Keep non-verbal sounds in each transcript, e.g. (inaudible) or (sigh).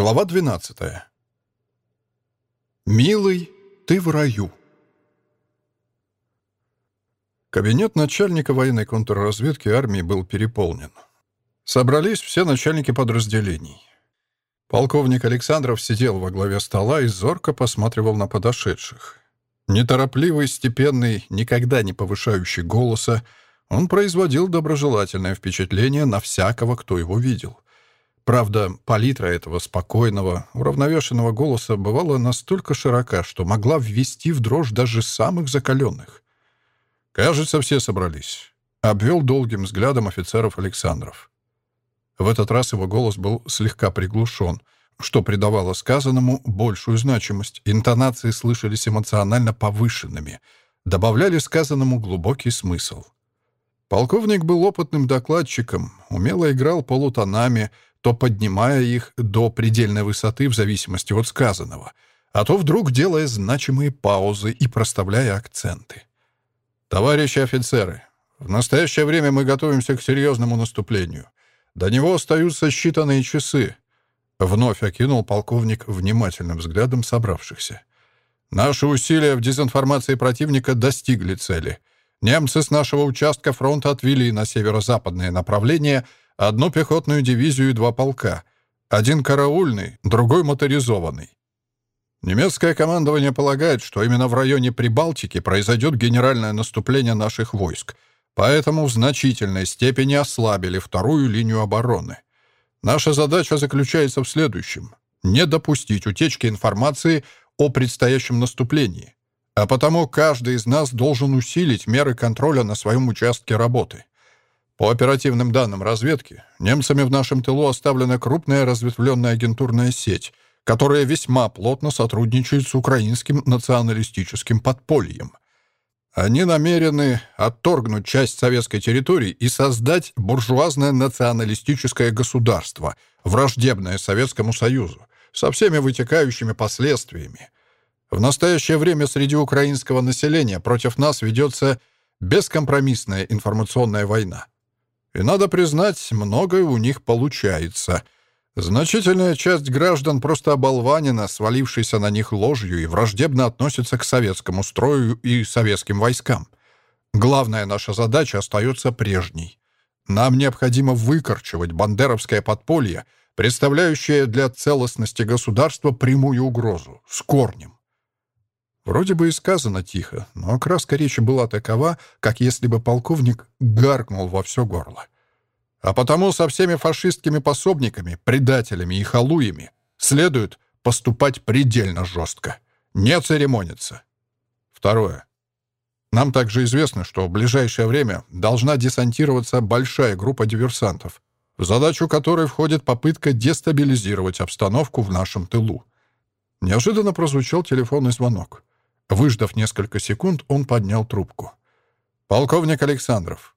Глава 12. «Милый, ты в раю». Кабинет начальника военной контрразведки армии был переполнен. Собрались все начальники подразделений. Полковник Александров сидел во главе стола и зорко посматривал на подошедших. Неторопливый, степенный, никогда не повышающий голоса, он производил доброжелательное впечатление на всякого, кто его видел — Правда, палитра этого спокойного, уравновешенного голоса бывала настолько широка, что могла ввести в дрожь даже самых закаленных. «Кажется, все собрались», — обвел долгим взглядом офицеров Александров. В этот раз его голос был слегка приглушен, что придавало сказанному большую значимость. Интонации слышались эмоционально повышенными, добавляли сказанному глубокий смысл. Полковник был опытным докладчиком, умело играл полутонами — то поднимая их до предельной высоты в зависимости от сказанного, а то вдруг делая значимые паузы и проставляя акценты. «Товарищи офицеры, в настоящее время мы готовимся к серьезному наступлению. До него остаются считанные часы», — вновь окинул полковник внимательным взглядом собравшихся. «Наши усилия в дезинформации противника достигли цели. Немцы с нашего участка фронта отвели на северо-западное направление — одну пехотную дивизию и два полка, один караульный, другой моторизованный. Немецкое командование полагает, что именно в районе Прибалтики произойдет генеральное наступление наших войск, поэтому в значительной степени ослабили вторую линию обороны. Наша задача заключается в следующем — не допустить утечки информации о предстоящем наступлении, а потому каждый из нас должен усилить меры контроля на своем участке работы. По оперативным данным разведки, немцами в нашем тылу оставлена крупная разветвленная агентурная сеть, которая весьма плотно сотрудничает с украинским националистическим подпольем. Они намерены отторгнуть часть советской территории и создать буржуазное националистическое государство, враждебное Советскому Союзу, со всеми вытекающими последствиями. В настоящее время среди украинского населения против нас ведется бескомпромиссная информационная война. И, надо признать, многое у них получается. Значительная часть граждан просто оболванена, свалившейся на них ложью, и враждебно относится к советскому строю и советским войскам. Главная наша задача остается прежней. Нам необходимо выкорчевать бандеровское подполье, представляющее для целостности государства прямую угрозу, с корнем. Вроде бы и сказано тихо, но окраска речи была такова, как если бы полковник гаркнул во все горло. А потому со всеми фашистскими пособниками, предателями и халуями следует поступать предельно жестко. Не церемониться. Второе. Нам также известно, что в ближайшее время должна десантироваться большая группа диверсантов, в задачу которой входит попытка дестабилизировать обстановку в нашем тылу. Неожиданно прозвучал телефонный звонок. Выждав несколько секунд, он поднял трубку. «Полковник Александров».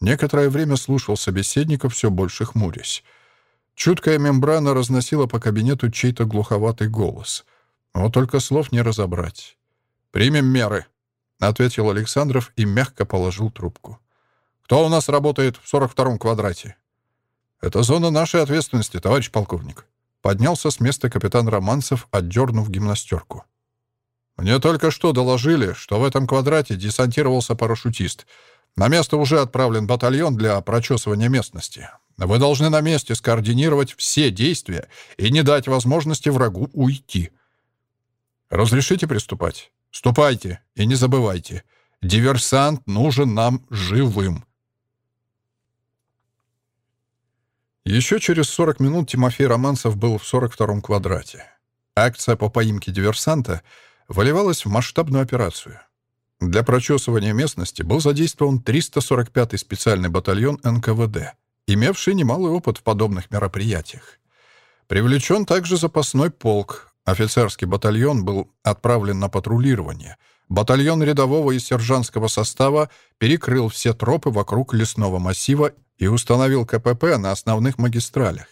Некоторое время слушал собеседника, все больше хмурясь. Чуткая мембрана разносила по кабинету чей-то глуховатый голос. Вот только слов не разобрать. «Примем меры», — ответил Александров и мягко положил трубку. «Кто у нас работает в 42-м квадрате?» «Это зона нашей ответственности, товарищ полковник». Поднялся с места капитан Романцев, отдернув гимнастерку. Мне только что доложили, что в этом квадрате десантировался парашютист. На место уже отправлен батальон для прочесывания местности. Вы должны на месте скоординировать все действия и не дать возможности врагу уйти. Разрешите приступать? Ступайте и не забывайте. Диверсант нужен нам живым. Еще через 40 минут Тимофей Романцев был в 42-м квадрате. Акция по поимке диверсанта — выливалась в масштабную операцию. Для прочесывания местности был задействован 345-й специальный батальон НКВД, имевший немалый опыт в подобных мероприятиях. Привлечен также запасной полк. Офицерский батальон был отправлен на патрулирование. Батальон рядового и сержантского состава перекрыл все тропы вокруг лесного массива и установил КПП на основных магистралях.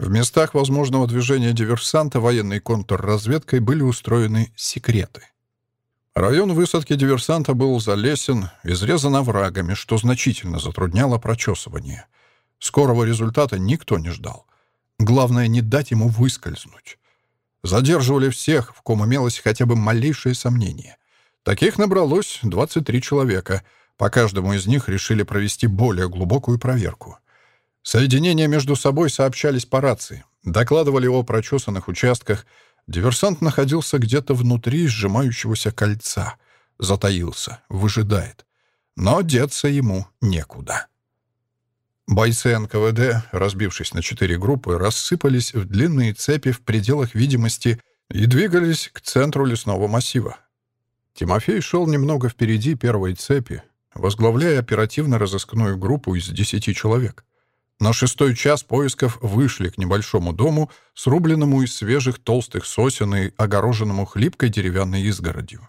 В местах возможного движения диверсанта военной контрразведкой были устроены секреты. Район высадки диверсанта был залесен, изрезан оврагами, что значительно затрудняло прочесывание. Скорого результата никто не ждал. Главное, не дать ему выскользнуть. Задерживали всех, в ком имелось хотя бы малейшее сомнение. Таких набралось 23 человека. По каждому из них решили провести более глубокую проверку. Соединения между собой сообщались по рации, докладывали о прочесанных участках. Диверсант находился где-то внутри сжимающегося кольца. Затаился, выжидает. Но деться ему некуда. Бойцы НКВД, разбившись на четыре группы, рассыпались в длинные цепи в пределах видимости и двигались к центру лесного массива. Тимофей шел немного впереди первой цепи, возглавляя оперативно-розыскную группу из десяти человек. На шестой час поисков вышли к небольшому дому, срубленному из свежих толстых сосен и огороженному хлипкой деревянной изгородью.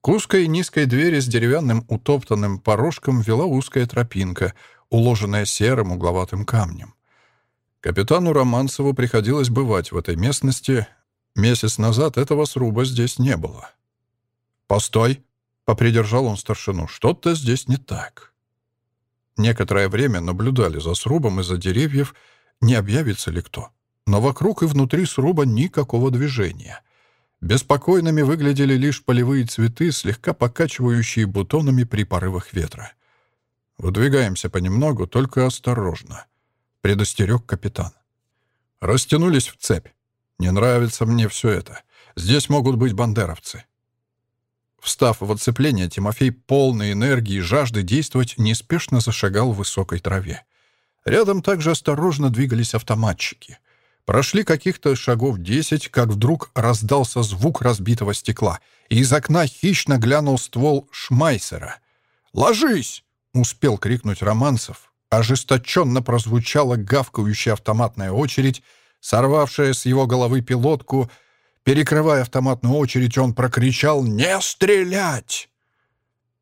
К узкой низкой двери с деревянным утоптанным порожком вела узкая тропинка — уложенная серым угловатым камнем. Капитану Романцеву приходилось бывать в этой местности. Месяц назад этого сруба здесь не было. «Постой!» — попридержал он старшину. «Что-то здесь не так». Некоторое время наблюдали за срубом из-за деревьев, не объявится ли кто. Но вокруг и внутри сруба никакого движения. Беспокойными выглядели лишь полевые цветы, слегка покачивающие бутонами при порывах ветра. «Выдвигаемся понемногу, только осторожно», — предостерег капитан. Растянулись в цепь. «Не нравится мне все это. Здесь могут быть бандеровцы». Встав в оцепление, Тимофей, полный энергии и жажды действовать, неспешно зашагал в высокой траве. Рядом также осторожно двигались автоматчики. Прошли каких-то шагов десять, как вдруг раздался звук разбитого стекла, и из окна хищно глянул ствол Шмайсера. «Ложись!» успел крикнуть Романцев, ожесточенно прозвучала гавкающая автоматная очередь, сорвавшая с его головы пилотку. Перекрывая автоматную очередь, он прокричал «Не стрелять!».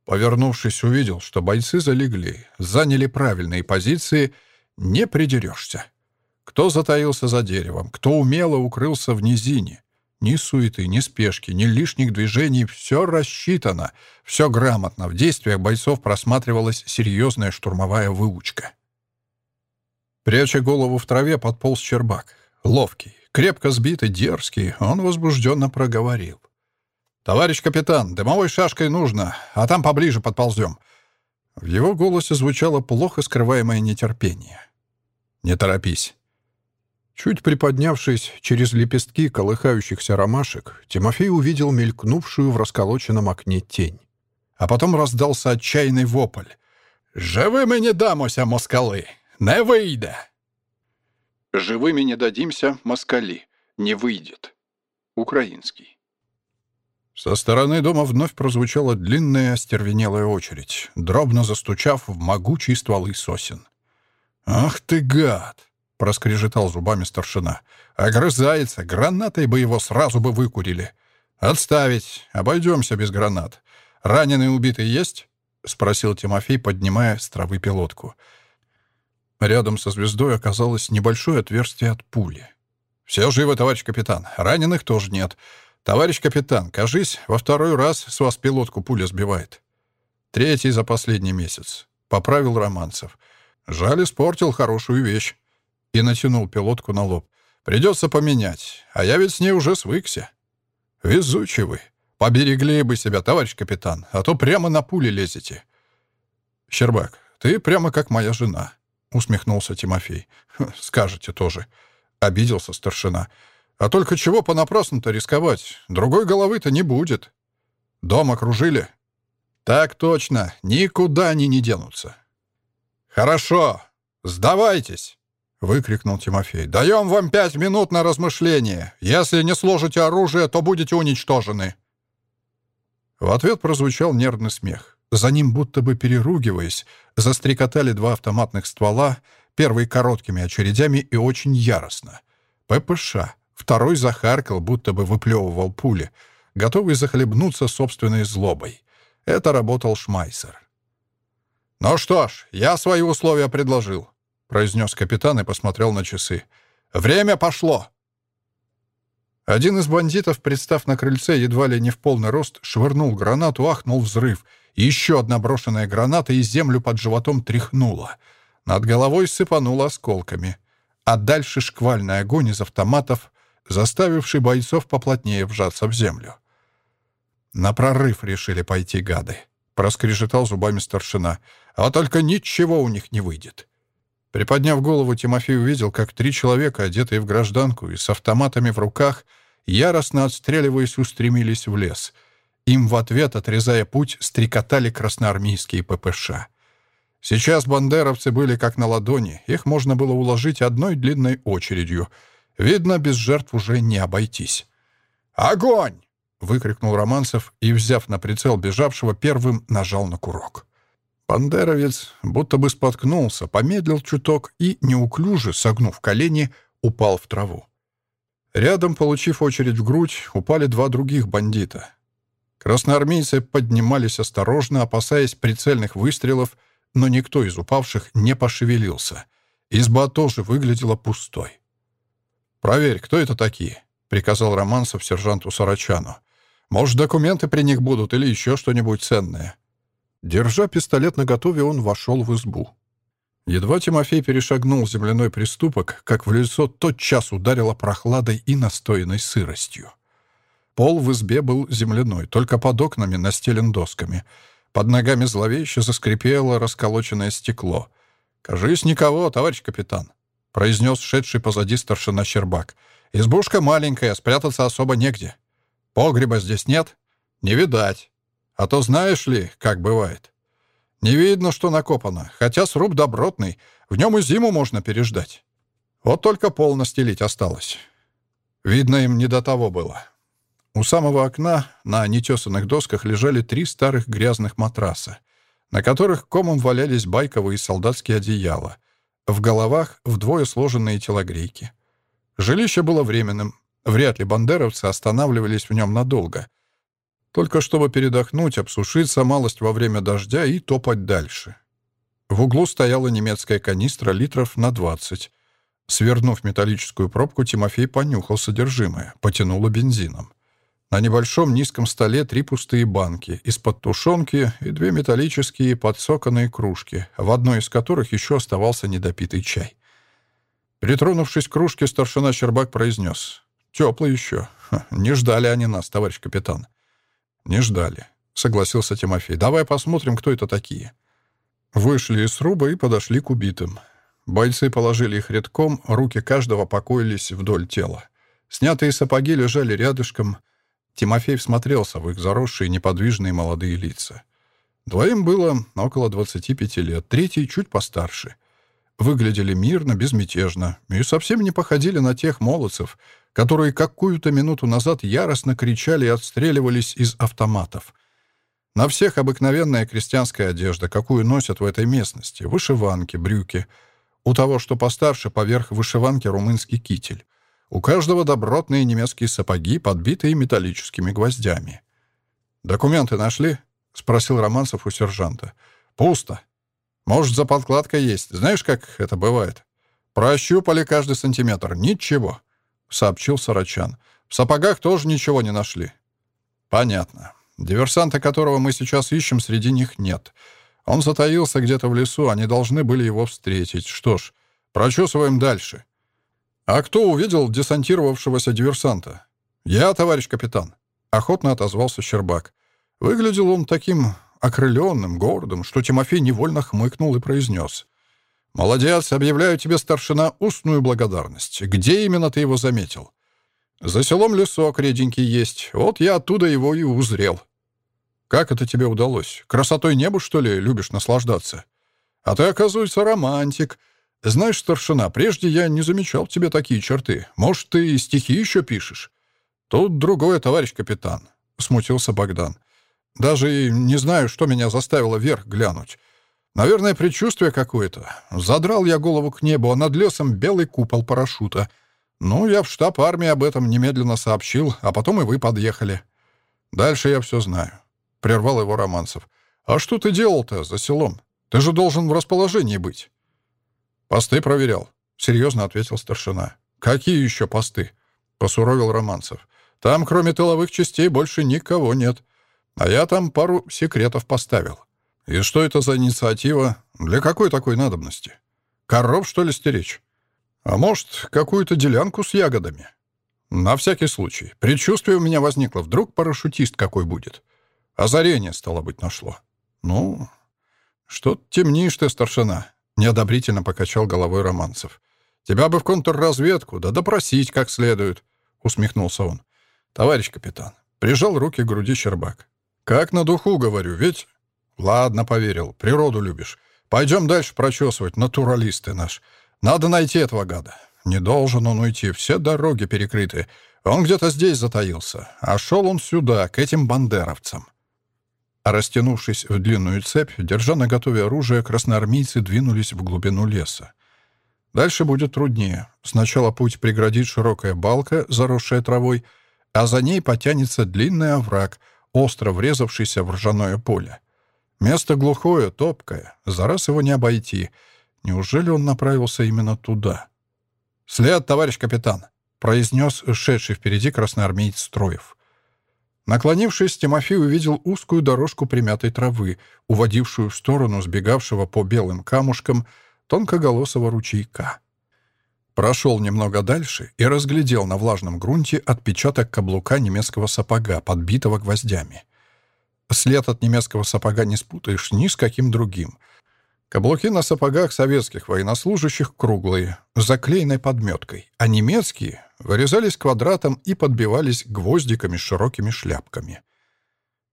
Повернувшись, увидел, что бойцы залегли, заняли правильные позиции, не придерешься. Кто затаился за деревом, кто умело укрылся в низине. Ни суеты, ни спешки, ни лишних движений. Все рассчитано, все грамотно. В действиях бойцов просматривалась серьезная штурмовая выучка. Пряча голову в траве, подполз Чербак. Ловкий, крепко сбитый, дерзкий, он возбужденно проговорил. «Товарищ капитан, дымовой шашкой нужно, а там поближе подползем». В его голосе звучало плохо скрываемое нетерпение. «Не торопись. Чуть приподнявшись через лепестки колыхающихся ромашек, Тимофей увидел мелькнувшую в расколоченном окне тень. А потом раздался отчаянный вопль. «Живыми не дамося, москалы! Не выйде!» «Живыми не дадимся, москали! Не выйдет!» Украинский. Со стороны дома вновь прозвучала длинная остервенелая очередь, дробно застучав в могучие стволы сосен. «Ах ты гад!» — проскрежетал зубами старшина. «Огрызается! Гранатой бы его сразу бы выкурили!» «Отставить! Обойдемся без гранат. Раненый убитый есть?» — спросил Тимофей, поднимая с травы пилотку. Рядом со звездой оказалось небольшое отверстие от пули. «Все живы, товарищ капитан. Раненых тоже нет. Товарищ капитан, кажись, во второй раз с вас пилотку пуля сбивает. Третий за последний месяц», — поправил Романцев. «Жаль, испортил хорошую вещь» и натянул пилотку на лоб. «Придется поменять, а я ведь с ней уже свыкся». «Везучий вы. Поберегли бы себя, товарищ капитан, а то прямо на пули лезете». «Щербак, ты прямо как моя жена», — усмехнулся Тимофей. (laughs) «Скажете тоже», — обиделся старшина. «А только чего понапрасну-то рисковать? Другой головы-то не будет». «Дом окружили?» «Так точно. Никуда они не денутся». «Хорошо. Сдавайтесь». — выкрикнул Тимофей. «Даем вам пять минут на размышление. Если не сложите оружие, то будете уничтожены». В ответ прозвучал нервный смех. За ним, будто бы переругиваясь, застрекотали два автоматных ствола, первый короткими очередями и очень яростно. ППШ. Второй захаркал, будто бы выплевывал пули, готовый захлебнуться собственной злобой. Это работал Шмайсер. «Ну что ж, я свои условия предложил произнес капитан и посмотрел на часы. «Время пошло!» Один из бандитов, представ на крыльце едва ли не в полный рост, швырнул гранату, ахнул взрыв. Еще одна брошенная граната и землю под животом тряхнула. Над головой сыпанула осколками. а дальше шквальный огонь из автоматов, заставивший бойцов поплотнее вжаться в землю. «На прорыв решили пойти гады», — проскрежетал зубами старшина. «А только ничего у них не выйдет». Приподняв голову, Тимофей увидел, как три человека, одетые в гражданку и с автоматами в руках, яростно отстреливаясь, устремились в лес. Им в ответ, отрезая путь, стрекотали красноармейские ППШ. Сейчас бандеровцы были как на ладони, их можно было уложить одной длинной очередью. Видно, без жертв уже не обойтись. «Огонь!» — выкрикнул Романцев и, взяв на прицел бежавшего, первым нажал на курок. Бандеровец будто бы споткнулся, помедлил чуток и, неуклюже согнув колени, упал в траву. Рядом, получив очередь в грудь, упали два других бандита. Красноармейцы поднимались осторожно, опасаясь прицельных выстрелов, но никто из упавших не пошевелился. Изба тоже выглядела пустой. «Проверь, кто это такие?» — приказал Романцев сержанту Сарачану. «Может, документы при них будут или еще что-нибудь ценное?» Держа пистолет наготове, он вошел в избу. Едва Тимофей перешагнул земляной приступок, как в лицо тотчас ударило прохладой и настоянной сыростью. Пол в избе был земляной, только под окнами настелен досками — под ногами зловеще заскрипело расколоченное стекло. «Кажись, никого, товарищ капитан», — произнес шедший позади старшина Щербак. «Избушка маленькая, спрятаться особо негде. Погреба здесь нет? Не видать. А то знаешь ли, как бывает. Не видно, что накопано, хотя сруб добротный, в нем и зиму можно переждать. Вот только пол настелить осталось. Видно, им не до того было». У самого окна на нетесанных досках лежали три старых грязных матраса, на которых комом валялись байковые солдатские одеяла, в головах вдвое сложенные телогрейки. Жилище было временным, вряд ли бандеровцы останавливались в нем надолго, только чтобы передохнуть, обсушиться малость во время дождя и топать дальше. В углу стояла немецкая канистра литров на 20. Свернув металлическую пробку, Тимофей понюхал содержимое, потянуло бензином. На небольшом низком столе три пустые банки, из-под тушенки и две металлические подсоканные кружки, в одной из которых еще оставался недопитый чай. Притронувшись к кружке, старшина Щербак произнес. «Теплый еще. Ха, не ждали они нас, товарищ капитан». «Не ждали», — согласился Тимофей. «Давай посмотрим, кто это такие». Вышли из сруба и подошли к убитым. Бойцы положили их редком, руки каждого покоились вдоль тела. Снятые сапоги лежали рядышком — Тимофей всмотрелся в их заросшие неподвижные молодые лица. Двоим было около 25 лет, третий чуть постарше. Выглядели мирно, безмятежно и совсем не походили на тех молодцев, которые какую-то минуту назад яростно кричали и отстреливались из автоматов. На всех обыкновенная крестьянская одежда, какую носят в этой местности, вышиванки, брюки. У того, что постарше, поверх вышиванки румынский китель. У каждого добротные немецкие сапоги, подбитые металлическими гвоздями. «Документы нашли?» — спросил Романцев у сержанта. «Пусто. Может, за подкладкой есть. Знаешь, как это бывает? Прощупали каждый сантиметр. Ничего», — сообщил Сарачан. «В сапогах тоже ничего не нашли». «Понятно. Диверсанта, которого мы сейчас ищем, среди них нет. Он затаился где-то в лесу, они должны были его встретить. Что ж, прочесываем дальше». «А кто увидел десантировавшегося диверсанта?» «Я, товарищ капитан», — охотно отозвался Щербак. Выглядел он таким окрыленным, гордым, что Тимофей невольно хмыкнул и произнес. «Молодец, объявляю тебе, старшина, устную благодарность. Где именно ты его заметил?» «За селом лесок реденький есть. Вот я оттуда его и узрел». «Как это тебе удалось? Красотой неба, что ли, любишь наслаждаться?» «А ты, оказывается, романтик», «Знаешь, старшина, прежде я не замечал в тебе такие черты. Может, ты стихи еще пишешь?» «Тут другое, товарищ капитан», — смутился Богдан. «Даже и не знаю, что меня заставило вверх глянуть. Наверное, предчувствие какое-то. Задрал я голову к небу, а над лесом белый купол парашюта. Ну, я в штаб армии об этом немедленно сообщил, а потом и вы подъехали. Дальше я все знаю», — прервал его Романцев. «А что ты делал-то за селом? Ты же должен в расположении быть». «Посты проверял», — серьезно ответил старшина. «Какие еще посты?» — посуровил Романцев. «Там, кроме тыловых частей, больше никого нет. А я там пару секретов поставил. И что это за инициатива? Для какой такой надобности? Коров, что ли, стеречь?» А может, какую-то делянку с ягодами? На всякий случай. Предчувствие у меня возникло. Вдруг парашютист какой будет. Озарение, стало быть, нашло. Ну, что темнишь ты, старшина? Неодобрительно покачал головой Романцев. Тебя бы в контрразведку, да допросить как следует, усмехнулся он. Товарищ капитан, прижал руки к груди Щербак. Как на духу, говорю, ведь... Ладно, поверил, природу любишь. Пойдем дальше прочесывать, натуралисты наш. Надо найти этого гада. Не должен он уйти, все дороги перекрыты. Он где-то здесь затаился, а шел он сюда, к этим бандеровцам. А растянувшись в длинную цепь, держа на готове оружие, красноармейцы двинулись в глубину леса. Дальше будет труднее. Сначала путь преградит широкая балка, заросшая травой, а за ней потянется длинный овраг, остро врезавшийся в ржаное поле. Место глухое, топкое, за раз его не обойти. Неужели он направился именно туда? «След, товарищ капитан!» — произнес шедший впереди красноармеец Строев. Наклонившись, Тимофей увидел узкую дорожку примятой травы, уводившую в сторону сбегавшего по белым камушкам тонкоголосого ручейка. Прошел немного дальше и разглядел на влажном грунте отпечаток каблука немецкого сапога, подбитого гвоздями. След от немецкого сапога не спутаешь ни с каким другим — Каблуки на сапогах советских военнослужащих круглые, заклеенной подметкой, а немецкие вырезались квадратом и подбивались гвоздиками с широкими шляпками.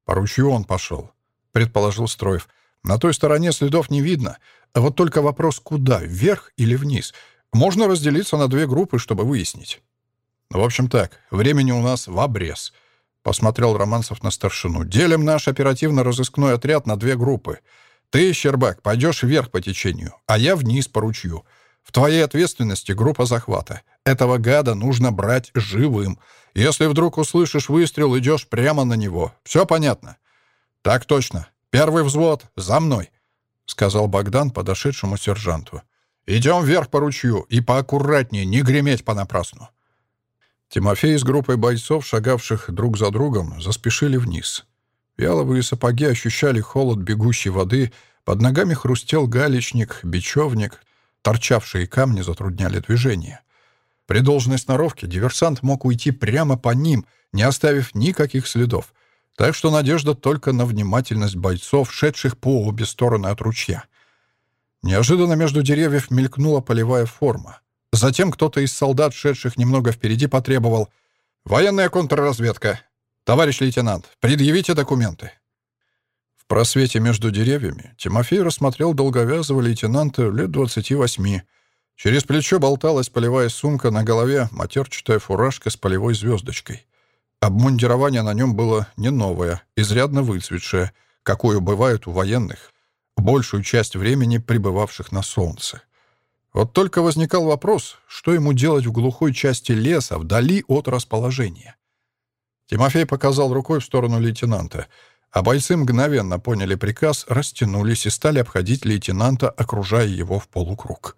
«По ручью он пошел», — предположил Строев. «На той стороне следов не видно. Вот только вопрос, куда, вверх или вниз. Можно разделиться на две группы, чтобы выяснить». «В общем так, времени у нас в обрез», — посмотрел Романцев на старшину. «Делим наш оперативно-розыскной отряд на две группы — ты, Щербак, пойдешь вверх по течению, а я вниз по ручью. В твоей ответственности группа захвата. Этого гада нужно брать живым. Если вдруг услышишь выстрел, идешь прямо на него. Все понятно?» «Так точно. Первый взвод. За мной», — сказал Богдан подошедшему сержанту. «Идем вверх по ручью и поаккуратнее, не греметь понапрасну». Тимофей с группой бойцов, шагавших друг за другом, заспешили вниз. Яловые сапоги ощущали холод бегущей воды, под ногами хрустел галечник, бечевник, торчавшие камни затрудняли движение. При должной сноровке диверсант мог уйти прямо по ним, не оставив никаких следов, так что надежда только на внимательность бойцов, шедших по обе стороны от ручья. Неожиданно между деревьев мелькнула полевая форма. Затем кто-то из солдат, шедших немного впереди, потребовал «Военная контрразведка! «Товарищ лейтенант, предъявите документы». В просвете между деревьями Тимофей рассмотрел долговязого лейтенанта лет 28. Через плечо болталась полевая сумка, на голове матерчатая фуражка с полевой звездочкой. Обмундирование на нем было не новое, изрядно выцветшее, какое бывает у военных, большую часть времени пребывавших на солнце. Вот только возникал вопрос, что ему делать в глухой части леса, вдали от расположения. Тимофей показал рукой в сторону лейтенанта, а бойцы мгновенно поняли приказ, растянулись и стали обходить лейтенанта, окружая его в полукруг.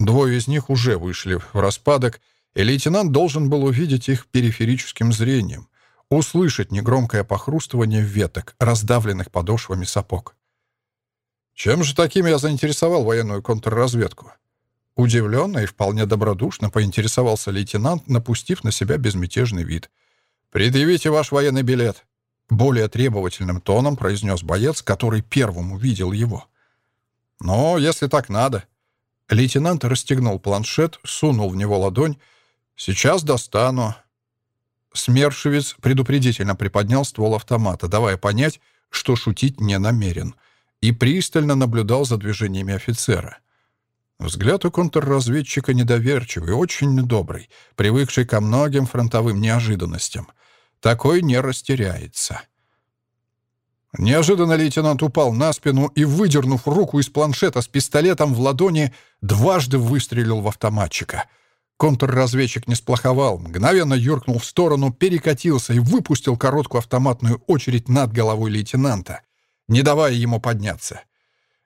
Двое из них уже вышли в распадок, и лейтенант должен был увидеть их периферическим зрением, услышать негромкое похрустывание веток, раздавленных подошвами сапог. Чем же таким я заинтересовал военную контрразведку? Удивленно и вполне добродушно поинтересовался лейтенант, напустив на себя безмятежный вид — «Предъявите ваш военный билет», — более требовательным тоном произнес боец, который первым увидел его. «Ну, если так надо». Лейтенант расстегнул планшет, сунул в него ладонь. «Сейчас достану». Смершевец предупредительно приподнял ствол автомата, давая понять, что шутить не намерен, и пристально наблюдал за движениями офицера. Взгляд у контрразведчика недоверчивый, очень добрый, привыкший ко многим фронтовым неожиданностям. Такой не растеряется. Неожиданно лейтенант упал на спину и, выдернув руку из планшета с пистолетом в ладони, дважды выстрелил в автоматчика. Контрразведчик не сплоховал, мгновенно юркнул в сторону, перекатился и выпустил короткую автоматную очередь над головой лейтенанта, не давая ему подняться.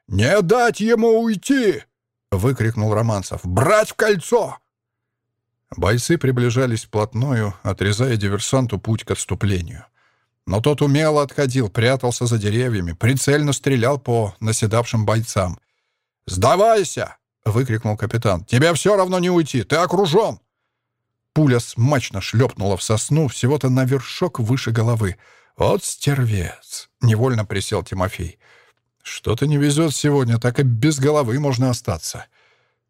«Не дать ему уйти!» — выкрикнул Романцев. «Брать в кольцо!» Бойцы приближались вплотную, отрезая диверсанту путь к отступлению. Но тот умело отходил, прятался за деревьями, прицельно стрелял по наседавшим бойцам. «Сдавайся!» — выкрикнул капитан. «Тебе все равно не уйти! Ты окружен!» Пуля смачно шлепнула в сосну всего-то на вершок выше головы. «Вот стервец!» — невольно присел Тимофей. «Что-то не везет сегодня, так и без головы можно остаться».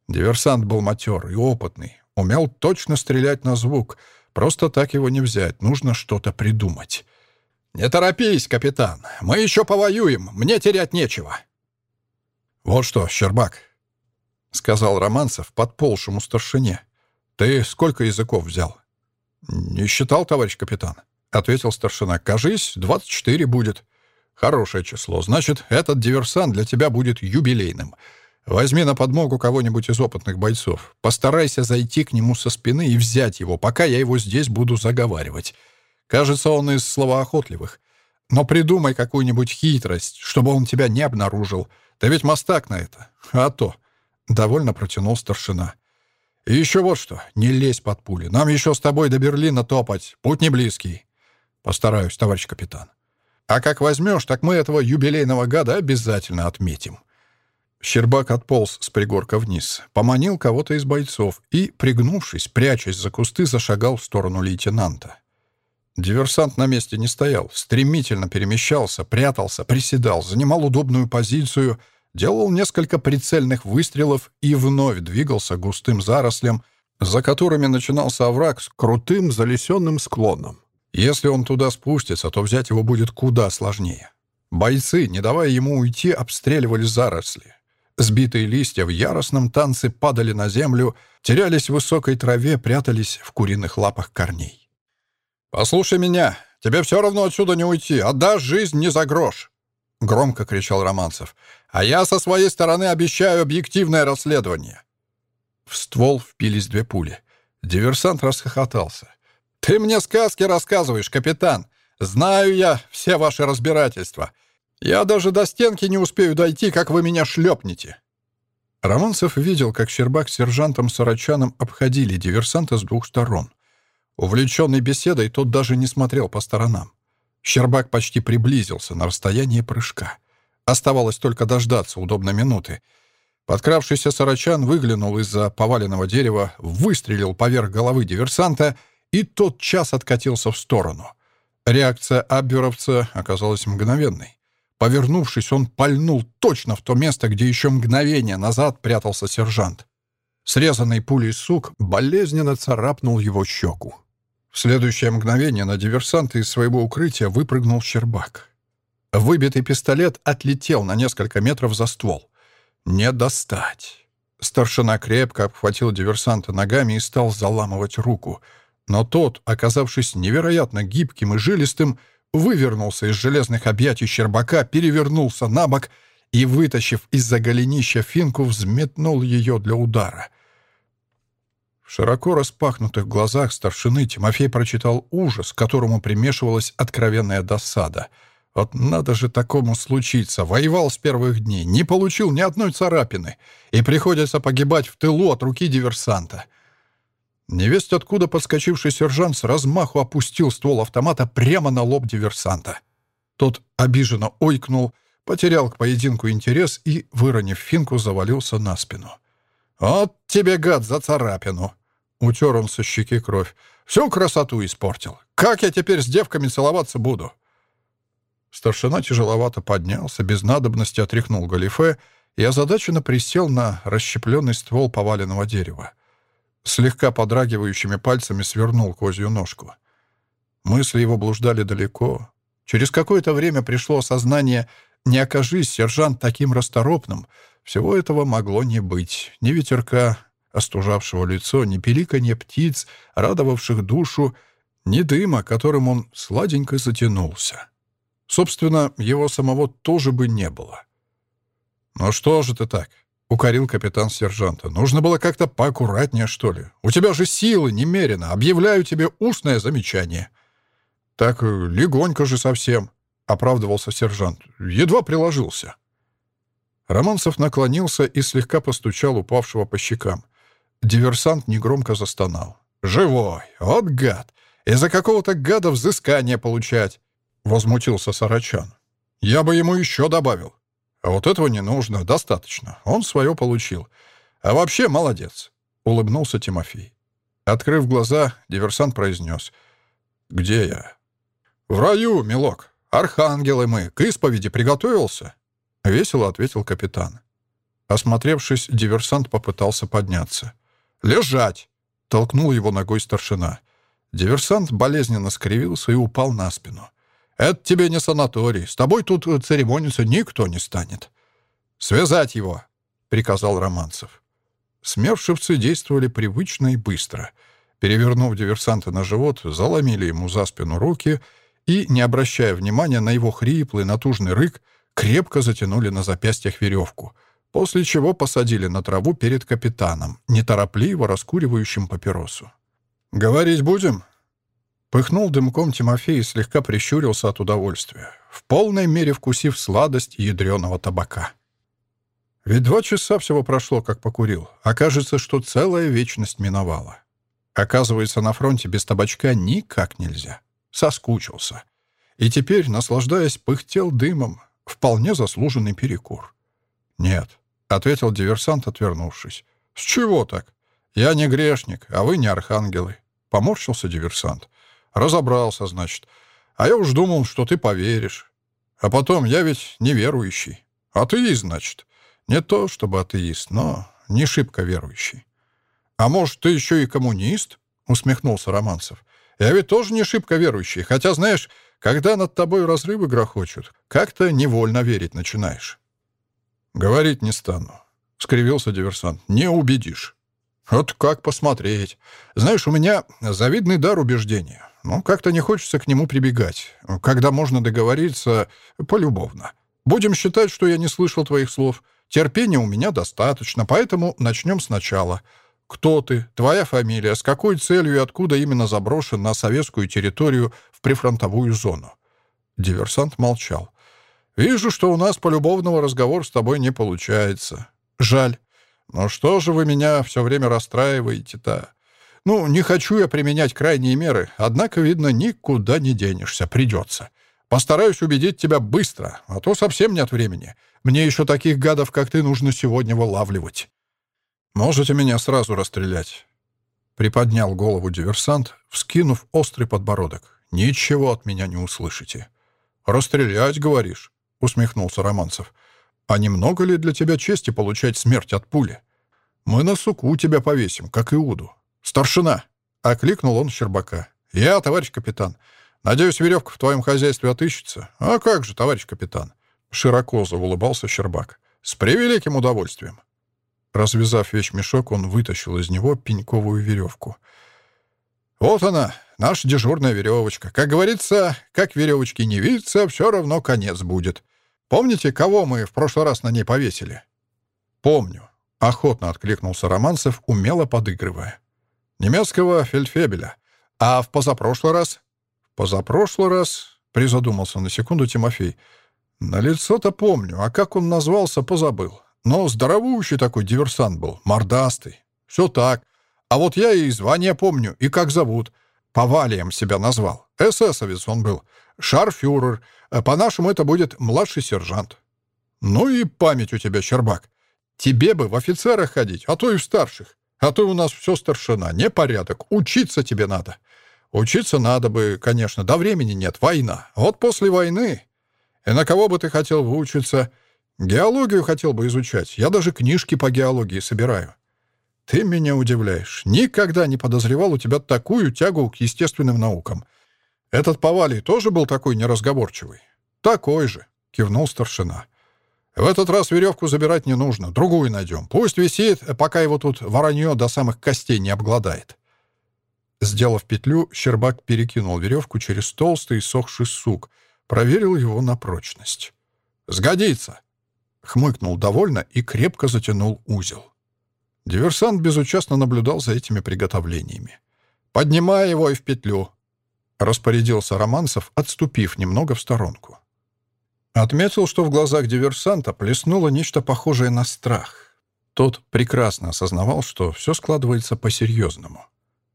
Диверсант был матер и опытный, умел точно стрелять на звук. Просто так его не взять, нужно что-то придумать. «Не торопись, капитан, мы еще повоюем, мне терять нечего». «Вот что, Щербак», — сказал Романцев подползшему старшине. «Ты сколько языков взял?» «Не считал, товарищ капитан», — ответил старшина. «Кажись, двадцать четыре будет». «Хорошее число. Значит, этот диверсант для тебя будет юбилейным. Возьми на подмогу кого-нибудь из опытных бойцов. Постарайся зайти к нему со спины и взять его, пока я его здесь буду заговаривать. Кажется, он из словоохотливых. Но придумай какую-нибудь хитрость, чтобы он тебя не обнаружил. Ты ведь мастак на это. А то...» Довольно протянул старшина. «И еще вот что. Не лезь под пули. Нам еще с тобой до Берлина топать. Путь не близкий». «Постараюсь, товарищ капитан». «А как возьмешь, так мы этого юбилейного гада обязательно отметим». Щербак отполз с пригорка вниз, поманил кого-то из бойцов и, пригнувшись, прячась за кусты, зашагал в сторону лейтенанта. Диверсант на месте не стоял, стремительно перемещался, прятался, приседал, занимал удобную позицию, делал несколько прицельных выстрелов и вновь двигался густым зарослям, за которыми начинался овраг с крутым залесенным склоном. Если он туда спустится, то взять его будет куда сложнее. Бойцы, не давая ему уйти, обстреливали заросли. Сбитые листья в яростном танце падали на землю, терялись в высокой траве, прятались в куриных лапах корней. «Послушай меня, тебе все равно отсюда не уйти, отдашь жизнь не за грош!» — громко кричал Романцев. «А я со своей стороны обещаю объективное расследование!» В ствол впились две пули. Диверсант расхохотался. «Ты мне сказки рассказываешь, капитан! Знаю я все ваши разбирательства. Я даже до стенки не успею дойти, как вы меня шлепнете!» Романцев видел, как Щербак с сержантом Сарачаном обходили диверсанта с двух сторон. Увлеченный беседой, тот даже не смотрел по сторонам. Щербак почти приблизился на расстояние прыжка. Оставалось только дождаться удобной минуты. Подкравшийся Сарачан выглянул из-за поваленного дерева, выстрелил поверх головы диверсанта и тот час откатился в сторону. Реакция абверовца оказалась мгновенной. Повернувшись, он пальнул точно в то место, где еще мгновение назад прятался сержант. Срезанный пулей сук болезненно царапнул его щеку. В следующее мгновение на диверсанта из своего укрытия выпрыгнул Щербак. Выбитый пистолет отлетел на несколько метров за ствол. «Не достать!» Старшина крепко обхватил диверсанта ногами и стал заламывать руку. Но тот, оказавшись невероятно гибким и жилистым, вывернулся из железных объятий Щербака, перевернулся на бок и, вытащив из-за голенища финку, взметнул ее для удара. В широко распахнутых глазах старшины Тимофей прочитал ужас, к которому примешивалась откровенная досада. Вот надо же такому случиться. Воевал с первых дней, не получил ни одной царапины, и приходится погибать в тылу от руки диверсанта — Невесть откуда подскочивший сержант с размаху опустил ствол автомата прямо на лоб диверсанта. Тот обиженно ойкнул, потерял к поединку интерес и, выронив финку, завалился на спину. «Вот тебе, гад, за царапину!» Утер он со щеки кровь. «Всю красоту испортил. Как я теперь с девками целоваться буду?» Старшина тяжеловато поднялся, без надобности отряхнул галифе и озадаченно присел на расщепленный ствол поваленного дерева слегка подрагивающими пальцами свернул козью ножку. Мысли его блуждали далеко. Через какое-то время пришло осознание «Не окажись, сержант, таким расторопным, всего этого могло не быть. Ни ветерка, остужавшего лицо, ни пеликанье птиц, радовавших душу, ни дыма, которым он сладенько затянулся. Собственно, его самого тоже бы не было. «Ну что же ты так?» — укорил капитан сержанта. «Нужно было как-то поаккуратнее, что ли. У тебя же силы немерено. Объявляю тебе устное замечание». «Так э, легонько же совсем», — оправдывался сержант. «Едва приложился». Романцев наклонился и слегка постучал упавшего по щекам. Диверсант негромко застонал. «Живой! Вот гад! Из-за какого-то гада взыскание получать!» — возмутился Сарачан. «Я бы ему еще добавил. А вот этого не нужно, достаточно. Он свое получил. А вообще молодец», — улыбнулся Тимофей. Открыв глаза, диверсант произнес. «Где я?» «В раю, милок. Архангелы мы. К исповеди приготовился?» Весело ответил капитан. Осмотревшись, диверсант попытался подняться. «Лежать!» — толкнул его ногой старшина. Диверсант болезненно скривился и упал на спину. «Это тебе не санаторий. С тобой тут церемониться никто не станет». «Связать его!» — приказал Романцев. Смершивцы действовали привычно и быстро. Перевернув диверсанта на живот, заломили ему за спину руки и, не обращая внимания на его хриплый, натужный рык, крепко затянули на запястьях веревку, после чего посадили на траву перед капитаном, неторопливо раскуривающим папиросу. «Говорить будем?» Пыхнул дымком Тимофей и слегка прищурился от удовольствия, в полной мере вкусив сладость ядреного табака. Ведь два часа всего прошло, как покурил, а кажется, что целая вечность миновала. Оказывается, на фронте без табачка никак нельзя. Соскучился. И теперь, наслаждаясь, пыхтел дымом. Вполне заслуженный перекур. «Нет», — ответил диверсант, отвернувшись. «С чего так? Я не грешник, а вы не архангелы». Поморщился диверсант. «Разобрался, значит. А я уж думал, что ты поверишь. А потом, я ведь неверующий. А ты, значит. Не то чтобы атеист, но не шибко верующий. «А может, ты еще и коммунист?» — усмехнулся Романцев. «Я ведь тоже не шибко верующий, хотя, знаешь, когда над тобой разрывы грохочут, как-то невольно верить начинаешь». «Говорить не стану», — скривился диверсант. «Не убедишь». «Вот как посмотреть. Знаешь, у меня завидный дар убеждения. Ну, как-то не хочется к нему прибегать, когда можно договориться полюбовно. Будем считать, что я не слышал твоих слов. Терпения у меня достаточно, поэтому начнем сначала. Кто ты? Твоя фамилия? С какой целью и откуда именно заброшен на советскую территорию в прифронтовую зону?» Диверсант молчал. «Вижу, что у нас полюбовного разговора с тобой не получается. Жаль. Но что же вы меня все время расстраиваете-то? Ну, не хочу я применять крайние меры, однако, видно, никуда не денешься, придется. Постараюсь убедить тебя быстро, а то совсем нет времени. Мне еще таких гадов, как ты, нужно сегодня вылавливать. Можете меня сразу расстрелять. Приподнял голову диверсант, вскинув острый подбородок. Ничего от меня не услышите. Расстрелять, говоришь? Усмехнулся Романцев. А немного ли для тебя чести получать смерть от пули? Мы на суку тебя повесим, как Иуду. Старшина! Окликнул он Щербака. Я, товарищ капитан. Надеюсь, веревка в твоем хозяйстве отыщется. А как же, товарищ капитан? Широко заулыбался Щербак. «С превеликим удовольствием!» Развязав вещмешок, он вытащил из него пеньковую веревку. «Вот она, наша дежурная веревочка. Как говорится, как веревочки не видится, все равно конец будет. Помните, кого мы в прошлый раз на ней повесили?» «Помню», — охотно откликнулся Романцев, умело подыгрывая. «Немецкого фельдфебеля. А в позапрошлый раз?» «Позапрошлый раз», — призадумался на секунду Тимофей, — на лицо-то помню, а как он назвался, позабыл. Но здоровущий такой диверсант был, мордастый. Все так. А вот я и звание помню, и как зовут. Повалием себя назвал. Эсэсовец он был. Шарфюрер. А по-нашему это будет младший сержант. Ну и память у тебя, Щербак. Тебе бы в офицерах ходить, а то и в старших. А то у нас все старшина, непорядок. Учиться тебе надо. Учиться надо бы, конечно, до времени нет, война. Вот после войны и на кого бы ты хотел выучиться? Геологию хотел бы изучать. Я даже книжки по геологии собираю. Ты меня удивляешь. Никогда не подозревал у тебя такую тягу к естественным наукам. Этот Повалий тоже был такой неразговорчивый? Такой же, кивнул старшина. В этот раз веревку забирать не нужно. Другую найдем. Пусть висит, пока его тут воронье до самых костей не обгладает. Сделав петлю, Щербак перекинул веревку через толстый сохший сук — Проверил его на прочность. «Сгодится!» Хмыкнул довольно и крепко затянул узел. Диверсант безучастно наблюдал за этими приготовлениями. «Поднимай его и в петлю!» Распорядился Романцев, отступив немного в сторонку. Отметил, что в глазах диверсанта плеснуло нечто похожее на страх. Тот прекрасно осознавал, что все складывается по-серьезному.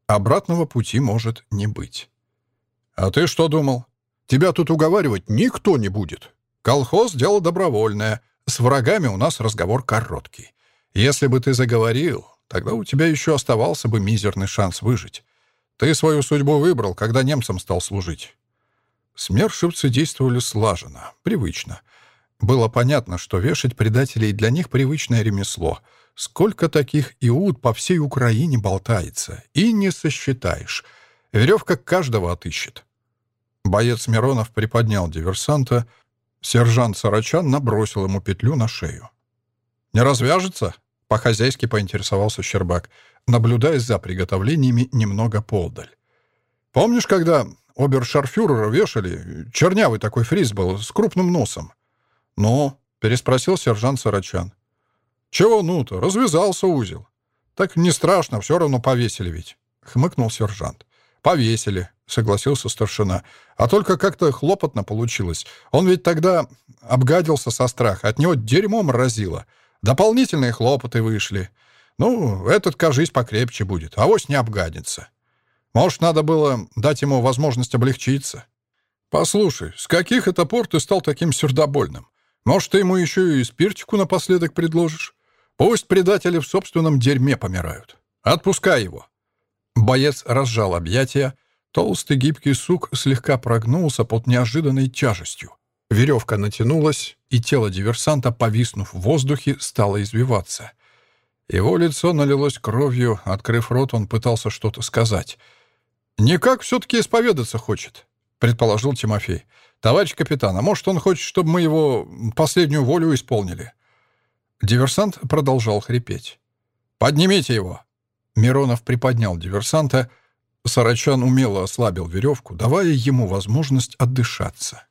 Обратного пути может не быть. «А ты что думал?» Тебя тут уговаривать никто не будет. Колхоз — дело добровольное. С врагами у нас разговор короткий. Если бы ты заговорил, тогда у тебя еще оставался бы мизерный шанс выжить. Ты свою судьбу выбрал, когда немцам стал служить. Смершивцы действовали слаженно, привычно. Было понятно, что вешать предателей для них привычное ремесло. Сколько таких иуд по всей Украине болтается, и не сосчитаешь. Веревка каждого отыщет. Боец Миронов приподнял диверсанта. Сержант Сарачан набросил ему петлю на шею. «Не развяжется?» — по-хозяйски поинтересовался Щербак, наблюдая за приготовлениями немного поодаль. «Помнишь, когда обершарфюрера вешали? Чернявый такой фриз был, с крупным носом». «Ну?» — переспросил сержант Сарачан. «Чего ну-то? Развязался узел». «Так не страшно, все равно повесили ведь», — хмыкнул сержант. «Повесили», — согласился старшина. «А только как-то хлопотно получилось. Он ведь тогда обгадился со страха, от него дерьмом разило. Дополнительные хлопоты вышли. Ну, этот, кажись, покрепче будет, а вось не обгадится. Может, надо было дать ему возможность облегчиться?» «Послушай, с каких это пор ты стал таким сердобольным? Может, ты ему еще и спиртику напоследок предложишь? Пусть предатели в собственном дерьме помирают. Отпускай его». Боец разжал объятия. Толстый гибкий сук слегка прогнулся под неожиданной тяжестью. Веревка натянулась, и тело диверсанта, повиснув в воздухе, стало извиваться. Его лицо налилось кровью, открыв рот, он пытался что-то сказать. «Никак все-таки исповедаться хочет», — предположил Тимофей. «Товарищ капитан, а может, он хочет, чтобы мы его последнюю волю исполнили?» Диверсант продолжал хрипеть. «Поднимите его!» Миронов приподнял диверсанта. Сарачан умело ослабил веревку, давая ему возможность отдышаться.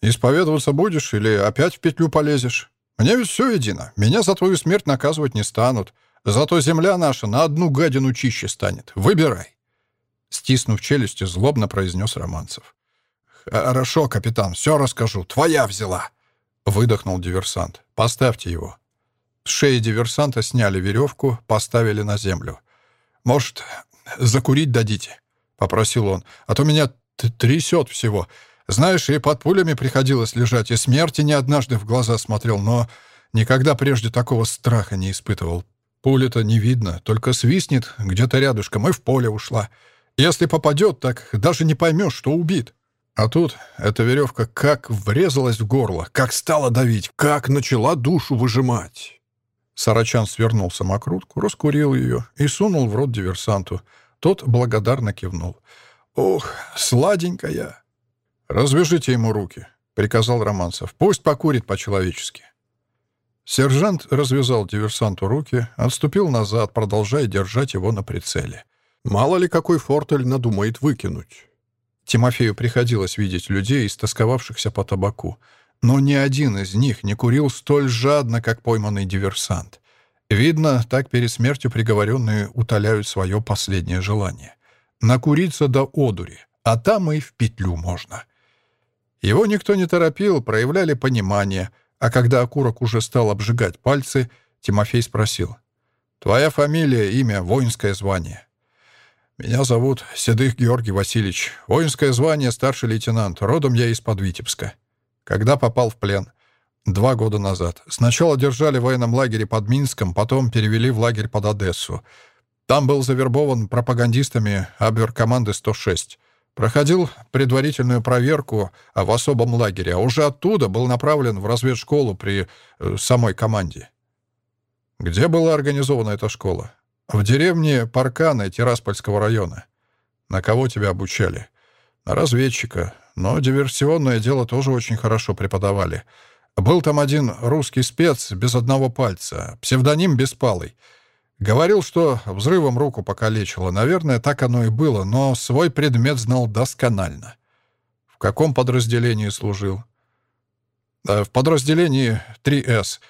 «Исповедоваться будешь или опять в петлю полезешь? Мне ведь все едино. Меня за твою смерть наказывать не станут. Зато земля наша на одну гадину чище станет. Выбирай!» Стиснув челюсти, злобно произнес Романцев. «Хорошо, капитан, все расскажу. Твоя взяла!» Выдохнул диверсант. «Поставьте его». С шеи диверсанта сняли веревку, поставили на землю. «Может, закурить дадите?» — попросил он. «А то меня трясет всего. Знаешь, и под пулями приходилось лежать, и смерти не однажды в глаза смотрел, но никогда прежде такого страха не испытывал. Пули-то не видно, только свистнет где-то рядышком и в поле ушла. Если попадет, так даже не поймешь, что убит. А тут эта веревка как врезалась в горло, как стала давить, как начала душу выжимать. Сарачан свернул самокрутку, раскурил ее и сунул в рот диверсанту. Тот благодарно кивнул. «Ох, сладенькая!» «Развяжите ему руки», — приказал Романцев. «Пусть покурит по-человечески». Сержант развязал диверсанту руки, отступил назад, продолжая держать его на прицеле. Мало ли какой фортель надумает выкинуть. Тимофею приходилось видеть людей, истосковавшихся по табаку, но ни один из них не курил столь жадно, как пойманный диверсант. Видно, так перед смертью приговоренные утоляют свое последнее желание. Накуриться до одури, а там и в петлю можно. Его никто не торопил, проявляли понимание, а когда окурок уже стал обжигать пальцы, Тимофей спросил. «Твоя фамилия, имя, воинское звание?» «Меня зовут Седых Георгий Васильевич. Воинское звание старший лейтенант. Родом я из-под Витебска. Когда попал в плен?» «Два года назад. Сначала держали в военном лагере под Минском, потом перевели в лагерь под Одессу. Там был завербован пропагандистами Абвер-команды 106. Проходил предварительную проверку а в особом лагере, а уже оттуда был направлен в разведшколу при э, самой команде. Где была организована эта школа? В деревне Парканы Тираспольского района. На кого тебя обучали? На разведчика. Но диверсионное дело тоже очень хорошо преподавали. Был там один русский спец без одного пальца, псевдоним Беспалый — Говорил, что взрывом руку покалечило. Наверное, так оно и было, но свой предмет знал досконально. В каком подразделении служил? В подразделении 3С.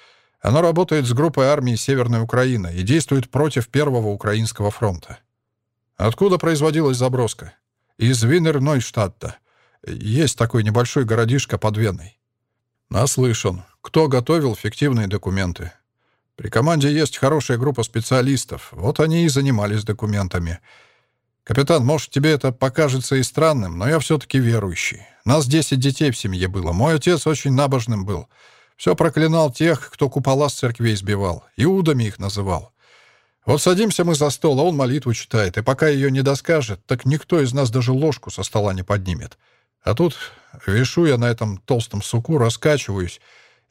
Оно работает с группой армии Северной Украины и действует против Первого Украинского фронта. Откуда производилась заброска? Из Винер-Нойштадта. Есть такой небольшой городишко под Веной. Наслышан. Кто готовил фиктивные документы? При команде есть хорошая группа специалистов. Вот они и занимались документами. Капитан, может, тебе это покажется и странным, но я все-таки верующий. Нас 10 детей в семье было. Мой отец очень набожным был. Все проклинал тех, кто купола с церквей сбивал. Иудами их называл. Вот садимся мы за стол, а он молитву читает, и пока ее не доскажет, так никто из нас даже ложку со стола не поднимет. А тут вешу я на этом толстом суку, раскачиваюсь,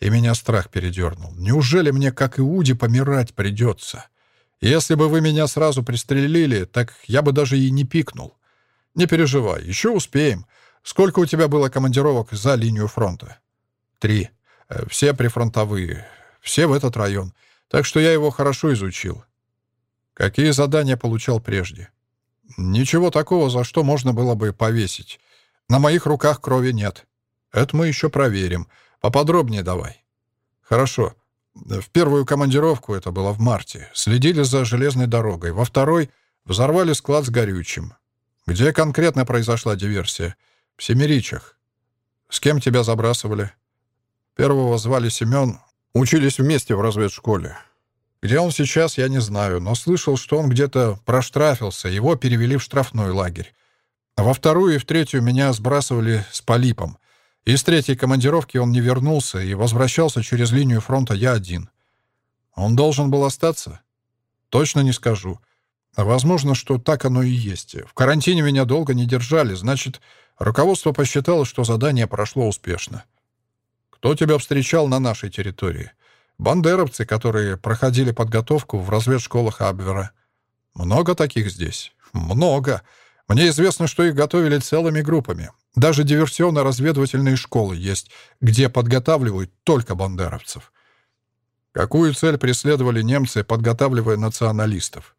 и меня страх передернул. Неужели мне, как Иуде, помирать придется? Если бы вы меня сразу пристрелили, так я бы даже и не пикнул. Не переживай, еще успеем. Сколько у тебя было командировок за линию фронта? Три. Э, все прифронтовые. Все в этот район. Так что я его хорошо изучил. Какие задания получал прежде? Ничего такого, за что можно было бы повесить. На моих руках крови нет. Это мы еще проверим. Поподробнее давай. Хорошо. В первую командировку, это было в марте, следили за железной дорогой. Во второй взорвали склад с горючим. Где конкретно произошла диверсия? В Семеричах. С кем тебя забрасывали? Первого звали Семен. Учились вместе в разведшколе. Где он сейчас, я не знаю, но слышал, что он где-то проштрафился, его перевели в штрафной лагерь. Во вторую и в третью меня сбрасывали с полипом. Из третьей командировки он не вернулся и возвращался через линию фронта я один. Он должен был остаться? Точно не скажу. Возможно, что так оно и есть. В карантине меня долго не держали, значит, руководство посчитало, что задание прошло успешно. Кто тебя встречал на нашей территории? Бандеровцы, которые проходили подготовку в разведшколах Абвера. Много таких здесь? Много. Мне известно, что их готовили целыми группами. Даже диверсионно-разведывательные школы есть, где подготавливают только бандеровцев. Какую цель преследовали немцы, подготавливая националистов?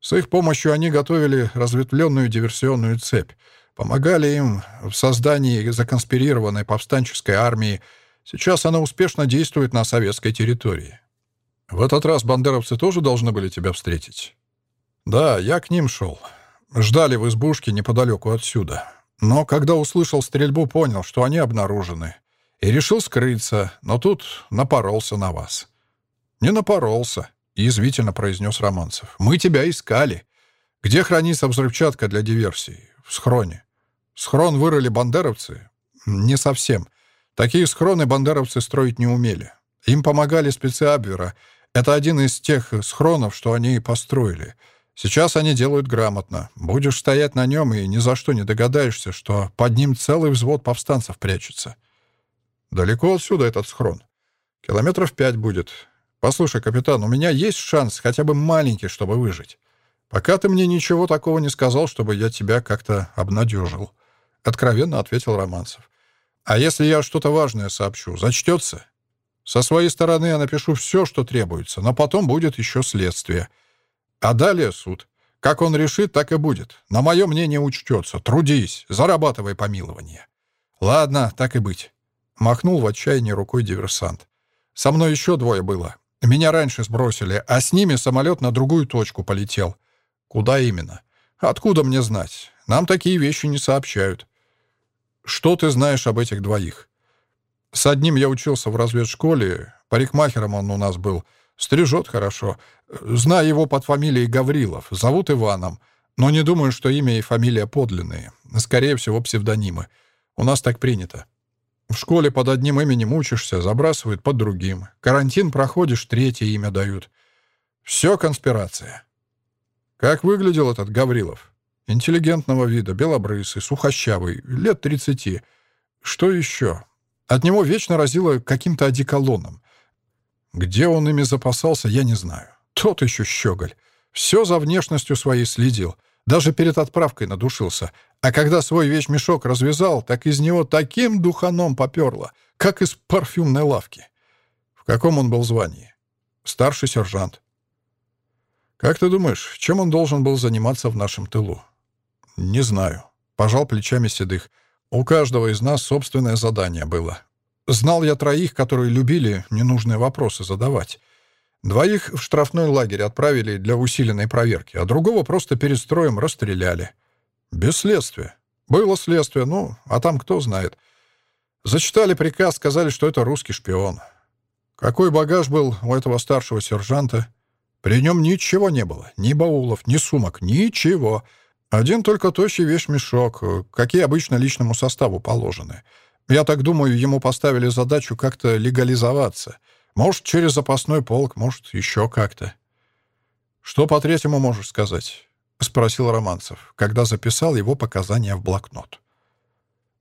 С их помощью они готовили разветвленную диверсионную цепь, помогали им в создании законспирированной повстанческой армии, Сейчас она успешно действует на советской территории. В этот раз бандеровцы тоже должны были тебя встретить? Да, я к ним шел. Ждали в избушке неподалеку отсюда. Но когда услышал стрельбу, понял, что они обнаружены. И решил скрыться, но тут напоролся на вас. Не напоролся, язвительно произнес Романцев. Мы тебя искали. Где хранится взрывчатка для диверсии? В схроне. Схрон вырыли бандеровцы? Не совсем. Такие схроны бандеровцы строить не умели. Им помогали спецы Абвера. Это один из тех схронов, что они построили. Сейчас они делают грамотно. Будешь стоять на нем и ни за что не догадаешься, что под ним целый взвод повстанцев прячется. Далеко отсюда этот схрон. Километров пять будет. Послушай, капитан, у меня есть шанс, хотя бы маленький, чтобы выжить. Пока ты мне ничего такого не сказал, чтобы я тебя как-то обнадежил. Откровенно ответил Романцев. А если я что-то важное сообщу, зачтется? Со своей стороны я напишу все, что требуется, но потом будет еще следствие. А далее суд. Как он решит, так и будет. На мое мнение учтется. Трудись, зарабатывай помилование. Ладно, так и быть. Махнул в отчаянии рукой диверсант. Со мной еще двое было. Меня раньше сбросили, а с ними самолет на другую точку полетел. Куда именно? Откуда мне знать? Нам такие вещи не сообщают. Что ты знаешь об этих двоих? С одним я учился в разведшколе, парикмахером он у нас был. Стрижет хорошо. Знаю его под фамилией Гаврилов. Зовут Иваном. Но не думаю, что имя и фамилия подлинные. Скорее всего, псевдонимы. У нас так принято. В школе под одним именем учишься, забрасывают под другим. Карантин проходишь, третье имя дают. Все конспирация. Как выглядел этот Гаврилов? Интеллигентного вида, белобрысый, сухощавый, лет тридцати. Что еще? От него вечно разило каким-то одеколоном. Где он ими запасался, я не знаю. Тот еще щеголь. Все за внешностью своей следил. Даже перед отправкой надушился. А когда свой вещмешок развязал, так из него таким духаном поперло, как из парфюмной лавки. В каком он был звании? Старший сержант. Как ты думаешь, чем он должен был заниматься в нашем тылу? «Не знаю». Пожал плечами седых. «У каждого из нас собственное задание было. Знал я троих, которые любили ненужные вопросы задавать. Двоих в штрафной лагерь отправили для усиленной проверки, а другого просто перед строем расстреляли. Без следствия. Было следствие, ну, а там кто знает. Зачитали приказ, сказали, что это русский шпион. Какой багаж был у этого старшего сержанта? При нем ничего не было. Ни баулов, ни сумок, ничего. Один только тощий вещмешок, какие обычно личному составу положены. Я так думаю, ему поставили задачу как-то легализоваться. Может, через запасной полк, может, еще как-то. «Что по третьему можешь сказать?» — спросил Романцев, когда записал его показания в блокнот.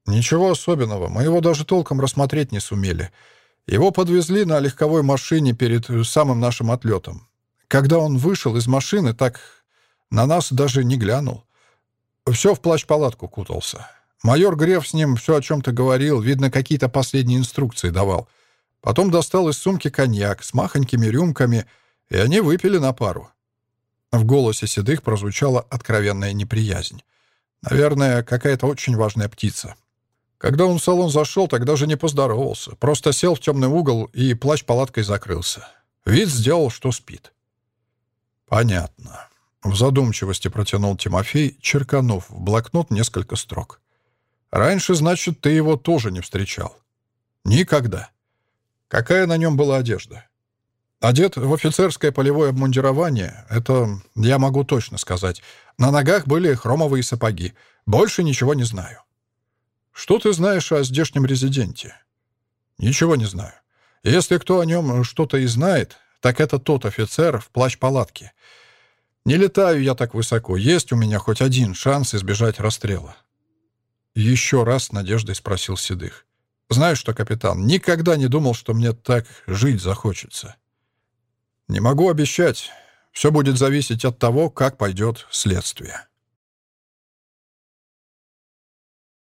«Ничего особенного. Мы его даже толком рассмотреть не сумели. Его подвезли на легковой машине перед самым нашим отлетом. Когда он вышел из машины, так на нас даже не глянул. Все в плащ-палатку кутался. Майор Греф с ним все о чем-то говорил, видно, какие-то последние инструкции давал. Потом достал из сумки коньяк с махонькими рюмками, и они выпили на пару. В голосе Седых прозвучала откровенная неприязнь. Наверное, какая-то очень важная птица. Когда он в салон зашел, тогда же не поздоровался. Просто сел в темный угол и плащ палаткой закрылся. Вид сделал, что спит. «Понятно». В задумчивости протянул Тимофей, черканув в блокнот несколько строк. «Раньше, значит, ты его тоже не встречал?» «Никогда». «Какая на нем была одежда?» «Одет в офицерское полевое обмундирование. Это я могу точно сказать. На ногах были хромовые сапоги. Больше ничего не знаю». «Что ты знаешь о здешнем резиденте?» «Ничего не знаю. Если кто о нем что-то и знает, так это тот офицер в плащ-палатке. Не летаю я так высоко. Есть у меня хоть один шанс избежать расстрела». Еще раз с надеждой спросил Седых. «Знаешь что, капитан, никогда не думал, что мне так жить захочется. Не могу обещать. Все будет зависеть от того, как пойдет следствие».